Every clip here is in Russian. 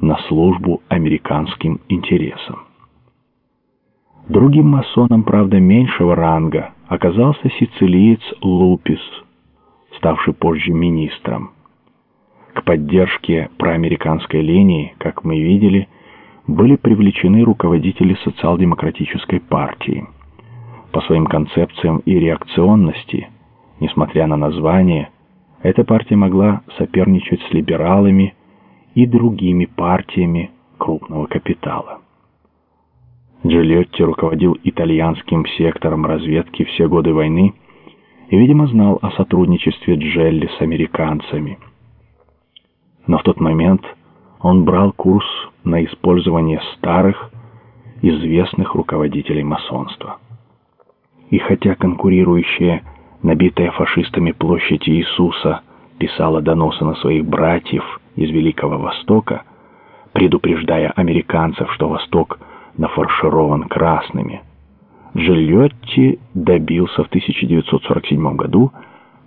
на службу американским интересам. Другим масоном, правда, меньшего ранга оказался сицилиец Лупис, ставший позже министром. К поддержке проамериканской линии, как мы видели, были привлечены руководители социал-демократической партии. По своим концепциям и реакционности, несмотря на название, эта партия могла соперничать с либералами и другими партиями крупного капитала. Джильотти руководил итальянским сектором разведки все годы войны и, видимо, знал о сотрудничестве Джелли с американцами. Но в тот момент он брал курс на использование старых, известных руководителей масонства. И хотя конкурирующая, набитая фашистами площадь Иисуса, писала доносы на своих братьев из Великого Востока, предупреждая американцев, что Восток нафарширован красными, Джильотти добился в 1947 году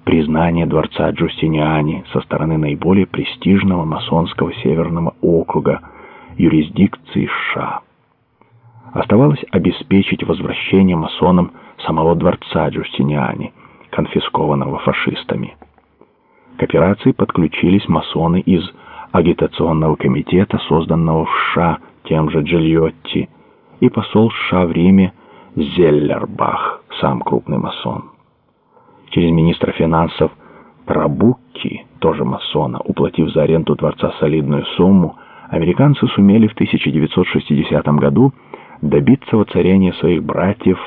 признания дворца Джустиниани со стороны наиболее престижного масонского северного округа юрисдикции США. Оставалось обеспечить возвращение масонам самого дворца Джустиниани, конфискованного фашистами. К операции подключились масоны из агитационного комитета, созданного в США тем же Джильотти, и посол США в Риме Зеллербах, сам крупный масон. Через министра финансов Трабукки, тоже масона, уплатив за аренду дворца солидную сумму, американцы сумели в 1960 году добиться воцарения своих братьев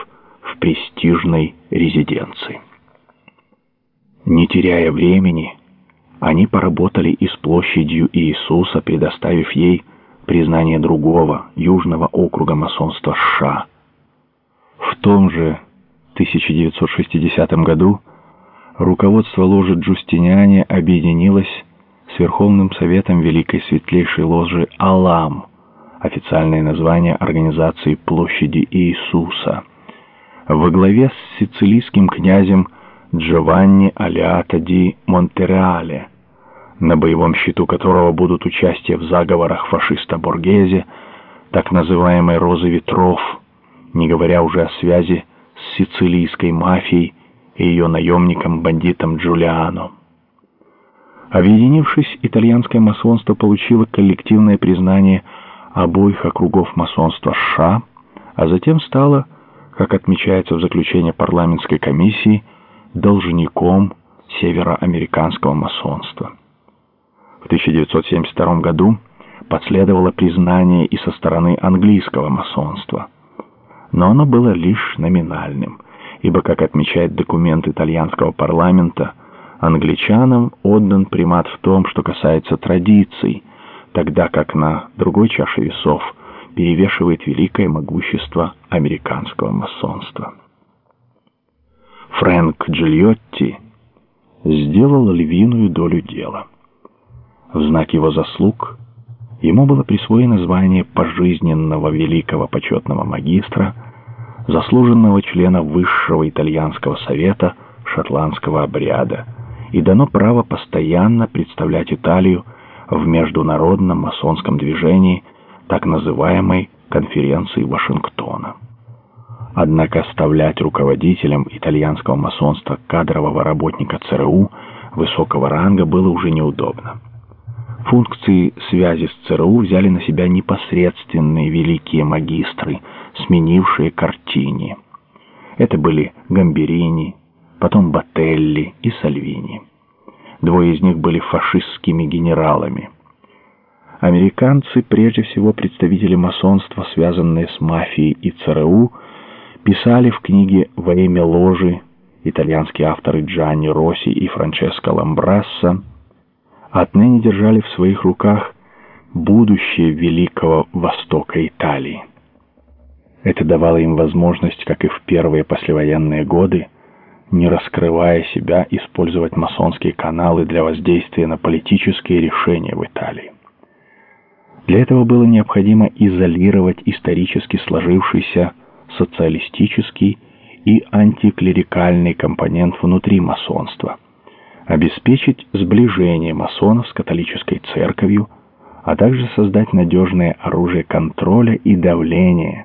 в престижной резиденции. Не теряя времени, они поработали и с площадью Иисуса, предоставив ей признание другого, южного округа масонства США. В том же 1960 году руководство ложи Джустиниане объединилось с Верховным Советом Великой Светлейшей Ложи «Алам», официальное название организации Площади Иисуса, во главе с сицилийским князем Джованни Алиата ди Монтереале, на боевом счету которого будут участие в заговорах фашиста Боргезе, так называемой «Розы ветров», не говоря уже о связи с сицилийской мафией и ее наемником-бандитом Джулиано. Объединившись, итальянское масонство получило коллективное признание обоих округов масонства США, а затем стало, как отмечается в заключении парламентской комиссии, должником североамериканского масонства. В 1972 году последовало признание и со стороны английского масонства. Но оно было лишь номинальным, ибо, как отмечает документ итальянского парламента, англичанам отдан примат в том, что касается традиций, тогда как на другой чаше весов перевешивает великое могущество американского масонства. Фрэнк Джильотти сделал львиную долю дела. В знак его заслуг ему было присвоено звание пожизненного великого почетного магистра, заслуженного члена Высшего итальянского совета шотландского обряда и дано право постоянно представлять Италию в международном масонском движении так называемой конференции Вашингтона. Однако оставлять руководителем итальянского масонства кадрового работника ЦРУ высокого ранга было уже неудобно. Функции связи с ЦРУ взяли на себя непосредственные великие магистры, сменившие картини. Это были Гамберини, потом Бателли и Сальвини. Двое из них были фашистскими генералами. Американцы, прежде всего представители масонства, связанные с мафией и ЦРУ, писали в книге «Во имя ложи» итальянские авторы Джанни Росси и Франческо Ламбрасса отныне держали в своих руках будущее Великого Востока Италии. Это давало им возможность, как и в первые послевоенные годы, не раскрывая себя, использовать масонские каналы для воздействия на политические решения в Италии. Для этого было необходимо изолировать исторически сложившийся социалистический и антиклерикальный компонент внутри масонства – обеспечить сближение масонов с католической церковью, а также создать надежное оружие контроля и давления,